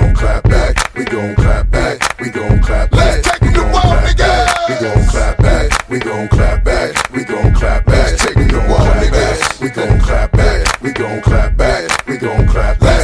gon' clap back, we gon' clap back, we gon' clap back. Let's take it to war, nigga. We gon' clap back, we gon' clap back, we gon' clap back. Let's take it to war, nigga. We gon' clap back, we gon' clap back.